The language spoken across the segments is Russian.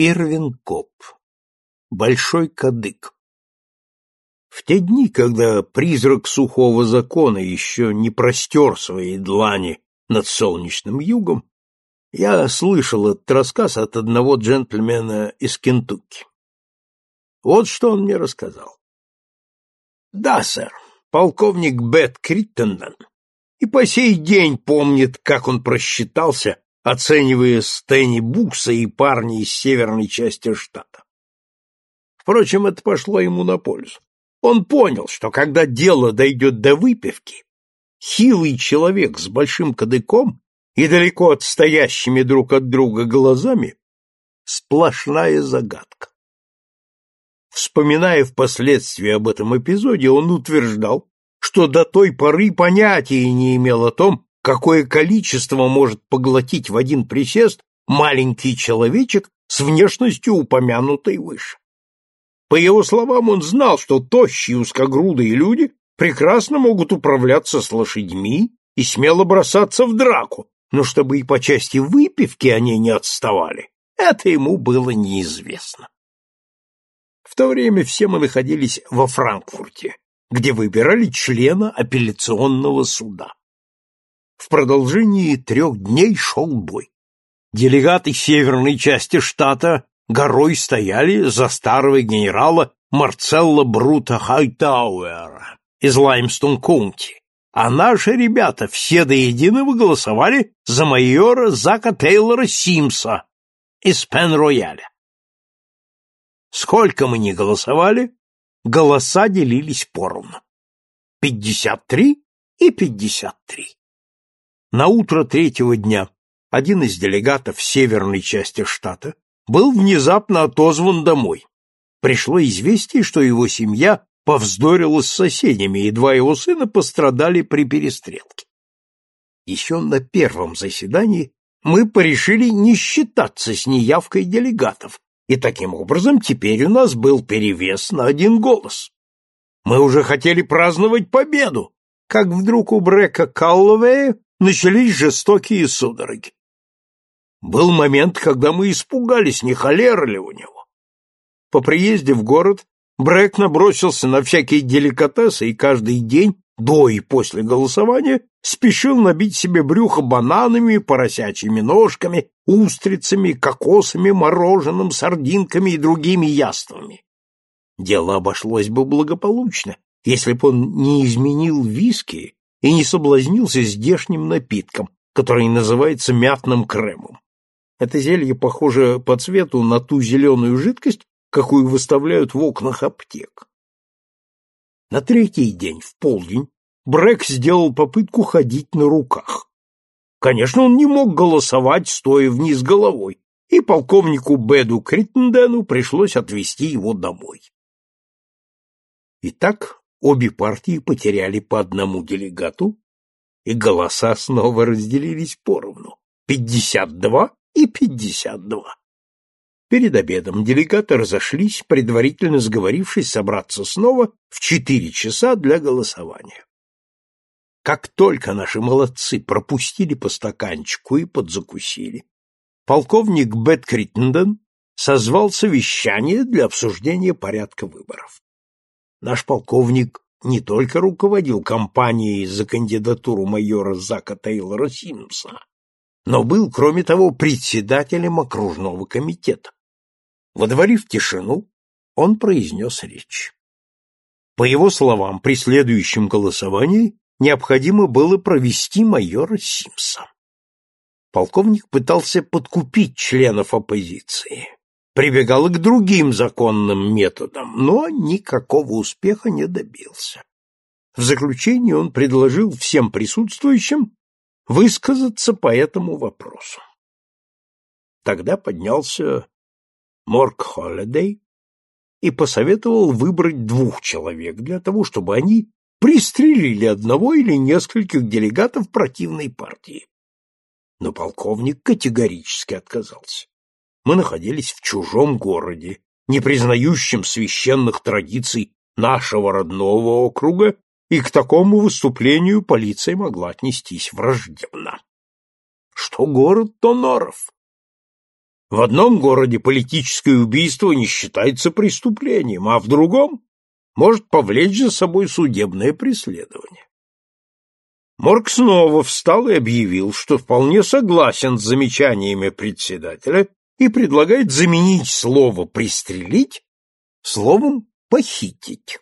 Ирвин Коп. Большой кадык. В те дни, когда призрак сухого закона еще не простер свои длани над солнечным югом, я слышал этот рассказ от одного джентльмена из Кентукки. Вот что он мне рассказал. Да, сэр, полковник Бет Криттенден и по сей день помнит, как он просчитался, оценивая Стэнни Букса и парней из северной части штата. Впрочем, это пошло ему на пользу. Он понял, что когда дело дойдет до выпивки, хилый человек с большим кадыком и далеко отстоящими друг от друга глазами — сплошная загадка. Вспоминая впоследствии об этом эпизоде, он утверждал, что до той поры понятия не имел о том, какое количество может поглотить в один присест маленький человечек с внешностью упомянутой выше. По его словам, он знал, что тощие узкогрудые люди прекрасно могут управляться с лошадьми и смело бросаться в драку, но чтобы и по части выпивки они не отставали, это ему было неизвестно. В то время все мы находились во Франкфурте, где выбирали члена апелляционного суда. В продолжении трех дней шел бой. Делегаты северной части штата горой стояли за старого генерала Марцелла Брута Хайтауэра из Лаймстон-Кунти, а наши ребята все до единого голосовали за майора Зака Тейлора Симса из Пен-Рояля. Сколько мы ни голосовали, голоса делились поровну. Пятьдесят три и пятьдесят три. На утро третьего дня один из делегатов северной части штата был внезапно отозван домой. Пришло известие, что его семья повздорила с соседями, и два его сына пострадали при перестрелке. Еще на первом заседании мы порешили не считаться с неявкой делегатов, и таким образом теперь у нас был перевес на один голос. Мы уже хотели праздновать победу, как вдруг у Брека Калловея начались жестокие судороги. Был момент, когда мы испугались, не холера ли у него. По приезде в город Брэк набросился на всякие деликатесы и каждый день, до и после голосования, спешил набить себе брюхо бананами, поросячьими ножками, устрицами, кокосами, мороженым, сардинками и другими яствами. Дело обошлось бы благополучно, если бы он не изменил виски и не соблазнился здешним напитком, который называется мятным кремом. Это зелье похоже по цвету на ту зеленую жидкость, какую выставляют в окнах аптек. На третий день, в полдень, Брэк сделал попытку ходить на руках. Конечно, он не мог голосовать, стоя вниз головой, и полковнику Беду Криттендену пришлось отвезти его домой. Итак, обе партии потеряли по одному делегату, и голоса снова разделились поровну — пятьдесят два и пятьдесят два. Перед обедом делегаты разошлись, предварительно сговорившись собраться снова в четыре часа для голосования. Как только наши молодцы пропустили по стаканчику и подзакусили, полковник Бет Криттенден созвал совещание для обсуждения порядка выборов. Наш полковник не только руководил кампанией за кандидатуру майора Зака Тейлора Симмса, но был, кроме того, председателем окружного комитета. Водворив тишину, он произнес речь. По его словам, при следующем голосовании необходимо было провести майора Симса. Полковник пытался подкупить членов оппозиции, прибегал и к другим законным методам, но никакого успеха не добился. В заключение он предложил всем присутствующим высказаться по этому вопросу. Тогда поднялся Морк Холлидей и посоветовал выбрать двух человек для того, чтобы они пристрелили одного или нескольких делегатов противной партии. Но полковник категорически отказался. Мы находились в чужом городе, не признающем священных традиций нашего родного округа, и к такому выступлению полиция могла отнестись враждебно. Что город, то норов. В одном городе политическое убийство не считается преступлением, а в другом может повлечь за собой судебное преследование. Морг снова встал и объявил, что вполне согласен с замечаниями председателя и предлагает заменить слово «пристрелить» словом «похитить».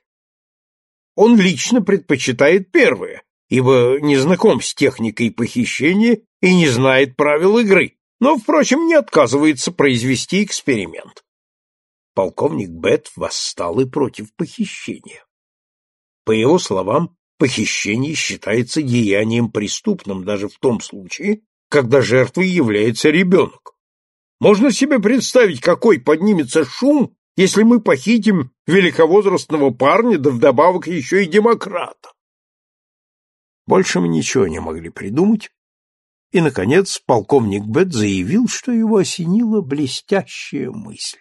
Он лично предпочитает первое, ибо не знаком с техникой похищения и не знает правил игры, но, впрочем, не отказывается произвести эксперимент. Полковник Бет восстал и против похищения. По его словам, похищение считается деянием преступным даже в том случае, когда жертвой является ребенок. Можно себе представить, какой поднимется шум, если мы похитим великовозрастного парня, да вдобавок еще и демократа. Больше мы ничего не могли придумать, и, наконец, полковник Бет заявил, что его осенила блестящая мысль.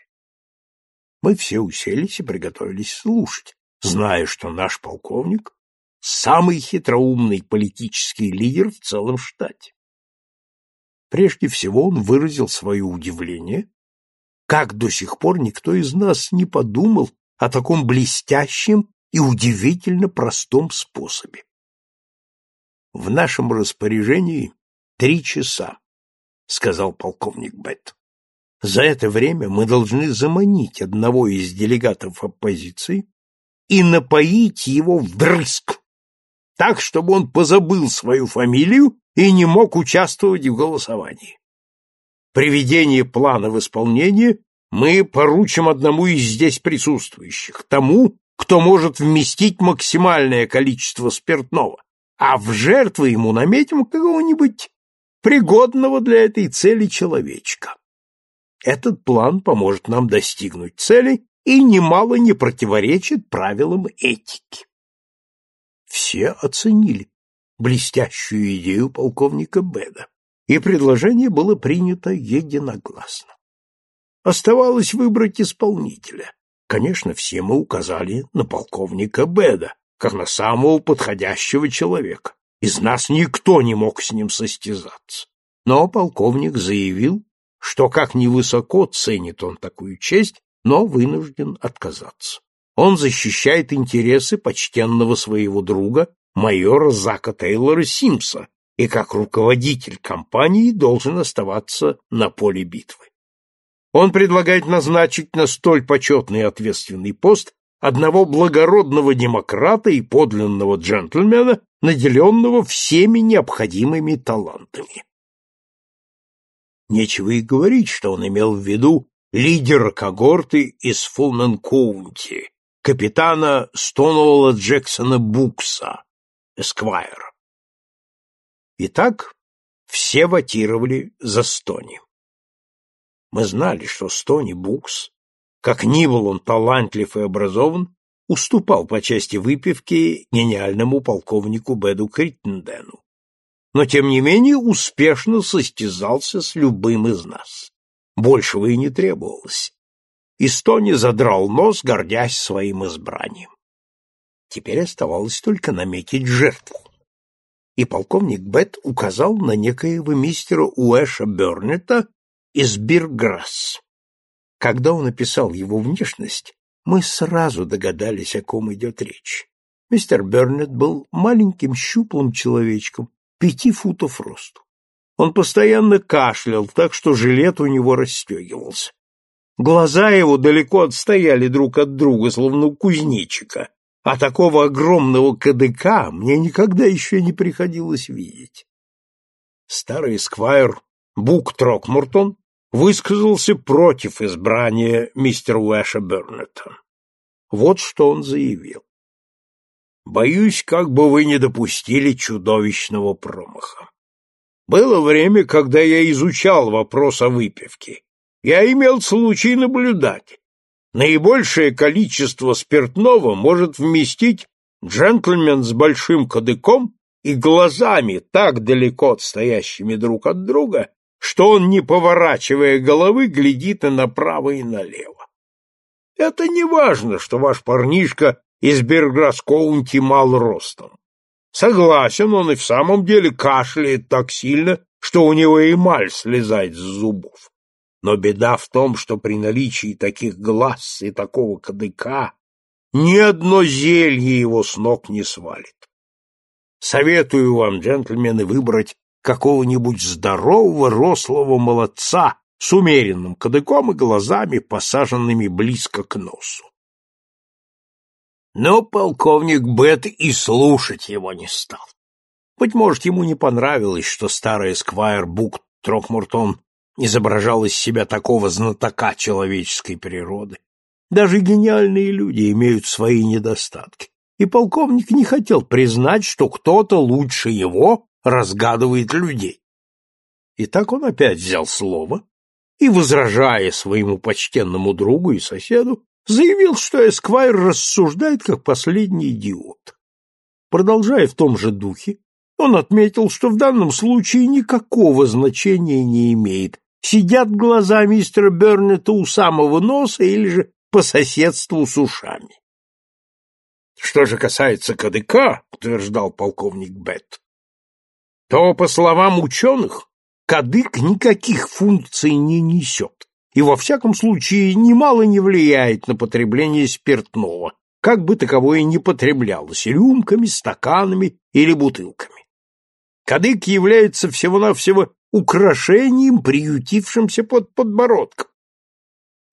Мы все уселись и приготовились слушать, зная, что наш полковник — самый хитроумный политический лидер в целом штате. Прежде всего он выразил свое удивление, как до сих пор никто из нас не подумал о таком блестящем и удивительно простом способе. В нашем распоряжении три часа, сказал полковник Бетт. За это время мы должны заманить одного из делегатов оппозиции и напоить его вдрызг, так, чтобы он позабыл свою фамилию и не мог участвовать в голосовании. Приведение плана в исполнение мы поручим одному из здесь присутствующих, тому, кто может вместить максимальное количество спиртного, а в жертвы ему наметим какого-нибудь пригодного для этой цели человечка. Этот план поможет нам достигнуть цели и немало не противоречит правилам этики. Все оценили блестящую идею полковника Беда и предложение было принято единогласно. Оставалось выбрать исполнителя. Конечно, все мы указали на полковника Беда, как на самого подходящего человека. Из нас никто не мог с ним состязаться. Но полковник заявил, что как невысоко ценит он такую честь, но вынужден отказаться. Он защищает интересы почтенного своего друга, майора Зака Тейлора Симса, и как руководитель компании должен оставаться на поле битвы. Он предлагает назначить на столь почетный и ответственный пост одного благородного демократа и подлинного джентльмена, наделенного всеми необходимыми талантами. Нечего и говорить, что он имел в виду лидера когорты из Фулман-Коунти, капитана Стоноула Джексона Букса, эсквайра. Итак, все ватировали за Стони. Мы знали, что Стони Букс, как ни был он талантлив и образован, уступал по части выпивки гениальному полковнику Беду Криттендену, но тем не менее успешно состязался с любым из нас. Большего и не требовалось. И Стони задрал нос, гордясь своим избранием. Теперь оставалось только наметить жертву и полковник Бет указал на некоего мистера Уэша Бернета из Бирграсс. Когда он описал его внешность, мы сразу догадались, о ком идет речь. Мистер Бернет был маленьким щуплым человечком, пяти футов росту. Он постоянно кашлял, так что жилет у него расстегивался. Глаза его далеко отстояли друг от друга, словно у кузнечика, а такого огромного кадыка мне никогда еще не приходилось видеть. Старый сквайр Бук Трокмуртон высказался против избрания мистера Уэша Бернета. Вот что он заявил. «Боюсь, как бы вы не допустили чудовищного промаха. Было время, когда я изучал вопрос о выпивке. Я имел случай наблюдать, Наибольшее количество спиртного может вместить джентльмен с большим кадыком и глазами, так далеко отстоящими друг от друга, что он, не поворачивая головы, глядит и направо, и налево. Это не важно, что ваш парнишка из Берграскоунти мал ростом. Согласен, он и в самом деле кашляет так сильно, что у него эмаль слезает с зубов. Но беда в том, что при наличии таких глаз и такого кадыка ни одно зелье его с ног не свалит. Советую вам, джентльмены, выбрать какого-нибудь здорового, рослого молодца с умеренным кадыком и глазами, посаженными близко к носу. Но полковник Бет и слушать его не стал. Быть может, ему не понравилось, что старый эсквайр Бук Трокмуртон изображал из себя такого знатока человеческой природы. Даже гениальные люди имеют свои недостатки, и полковник не хотел признать, что кто-то лучше его разгадывает людей. И так он опять взял слово и, возражая своему почтенному другу и соседу, заявил, что Эсквайр рассуждает как последний идиот. Продолжая в том же духе, он отметил, что в данном случае никакого значения не имеет, сидят глаза мистера Бернета у самого носа или же по соседству с ушами. Что же касается кадыка, утверждал полковник Бетт, то, по словам ученых, кадык никаких функций не несет и во всяком случае немало не влияет на потребление спиртного, как бы таковое ни потреблялось рюмками, стаканами или бутылками. Кадык является всего-навсего украшением, приютившимся под подбородком.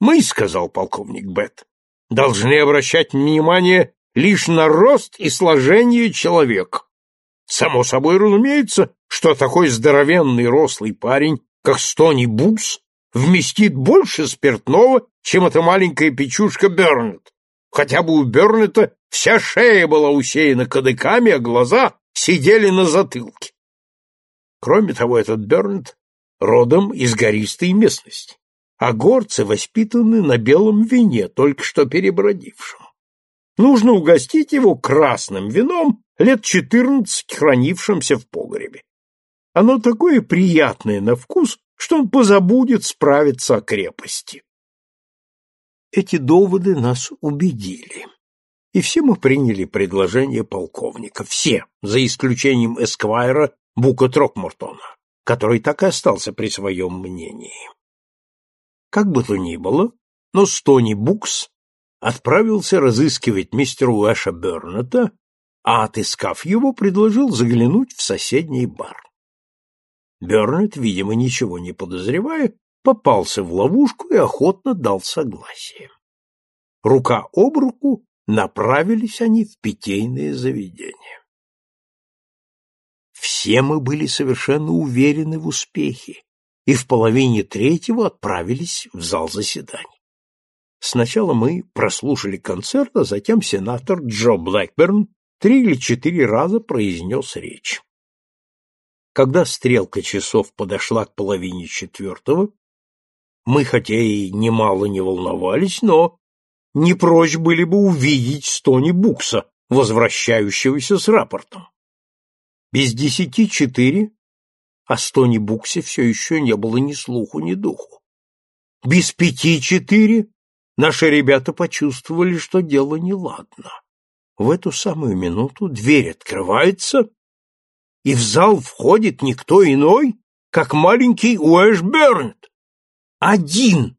Мы, сказал полковник Бет, должны обращать внимание лишь на рост и сложение человека. Само собой разумеется, что такой здоровенный рослый парень, как Стони Букс, вместит больше спиртного, чем эта маленькая печушка Бернет. Хотя бы у Бернета вся шея была усеяна кадыками, а глаза сидели на затылке. Кроме того, этот Бернет родом из гористой местности, а горцы воспитаны на белом вине, только что перебродившем. Нужно угостить его красным вином, лет четырнадцать хранившимся в погребе. Оно такое приятное на вкус, что он позабудет справиться о крепости. Эти доводы нас убедили. И все мы приняли предложение полковника, все, за исключением эсквайра Бука Трокмортона, который так и остался при своем мнении. Как бы то ни было, но Стони Букс отправился разыскивать мистера Уэша Бернета, а, отыскав его, предложил заглянуть в соседний бар. Бернет, видимо, ничего не подозревая, попался в ловушку и охотно дал согласие. Рука об руку направились они в питейное заведение. Все мы были совершенно уверены в успехе и в половине третьего отправились в зал заседаний. Сначала мы прослушали концерт, а затем сенатор Джо Блэкберн три или четыре раза произнес речь. Когда стрелка часов подошла к половине четвертого, мы хотя и немало не волновались, но не прочь были бы увидеть Стони Букса, возвращающегося с рапортом. Без десяти четыре о Стони Буксе все еще не было ни слуху, ни духу. Без пяти четыре Наши ребята почувствовали, что дело неладно. В эту самую минуту дверь открывается, и в зал входит никто иной, как маленький Уэш Бернет. Один.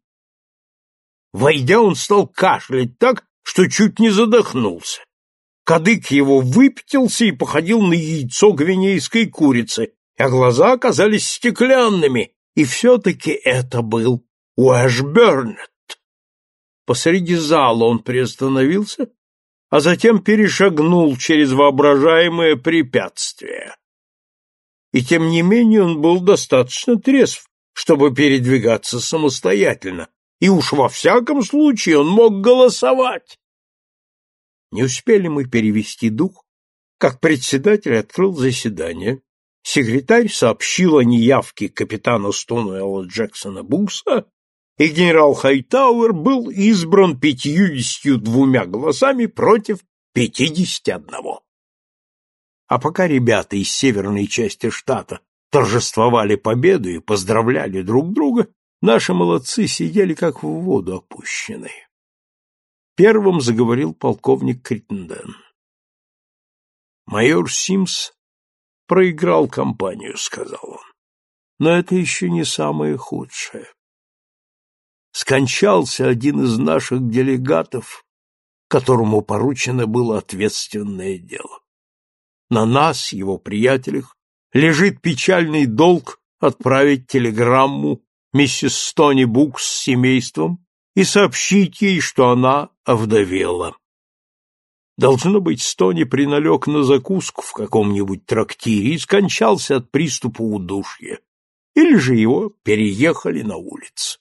Войдя, он стал кашлять так, что чуть не задохнулся. Кадык его выпятился и походил на яйцо гвинейской курицы, а глаза оказались стеклянными, и все-таки это был Уэш Бернет. Посреди зала он приостановился, а затем перешагнул через воображаемое препятствие. И тем не менее он был достаточно трезв, чтобы передвигаться самостоятельно, и уж во всяком случае он мог голосовать. Не успели мы перевести дух, как председатель открыл заседание. Секретарь сообщил о неявке капитана Стонуэлла Джексона Букса и генерал Хайтауэр был избран пятьюдесятью двумя голосами против пятидесяти одного. А пока ребята из северной части штата торжествовали победу и поздравляли друг друга, наши молодцы сидели как в воду опущенные. Первым заговорил полковник Криттенден. Майор Симс проиграл кампанию, сказал он. Но это еще не самое худшее. скончался один из наших делегатов, которому поручено было ответственное дело. На нас, его приятелях, лежит печальный долг отправить телеграмму миссис Стони Букс с семейством и сообщить ей, что она овдовела. Должно быть, Стони приналег на закуску в каком-нибудь трактире и скончался от приступа удушья, или же его переехали на улицу.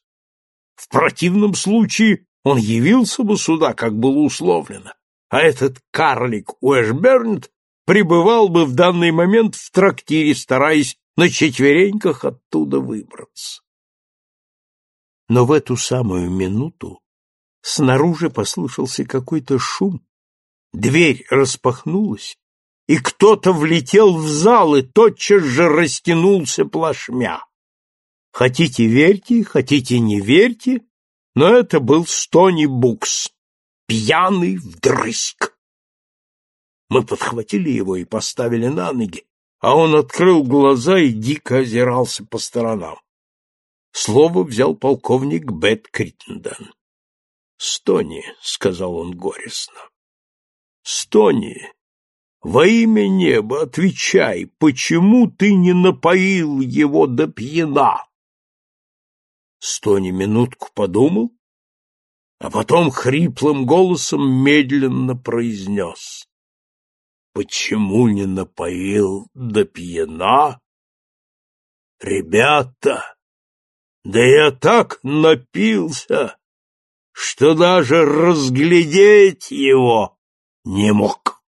В противном случае он явился бы сюда, как было условлено, а этот карлик Уэшбернт пребывал бы в данный момент в трактире, стараясь на четвереньках оттуда выбраться. Но в эту самую минуту снаружи послышался какой-то шум, дверь распахнулась, и кто-то влетел в зал и тотчас же растянулся плашмя. Хотите верьте, хотите не верьте, но это был Стони Букс, пьяный вдрызг. Мы подхватили его и поставили на ноги, а он открыл глаза и дико озирался по сторонам. Слово взял полковник Бет Криттенден. «Стони», — сказал он горестно, — «Стони, во имя неба отвечай, почему ты не напоил его до пьяна?» Стони минутку подумал, а потом хриплым голосом медленно произнес. «Почему не напоил до пьяна?» «Ребята, да я так напился, что даже разглядеть его не мог».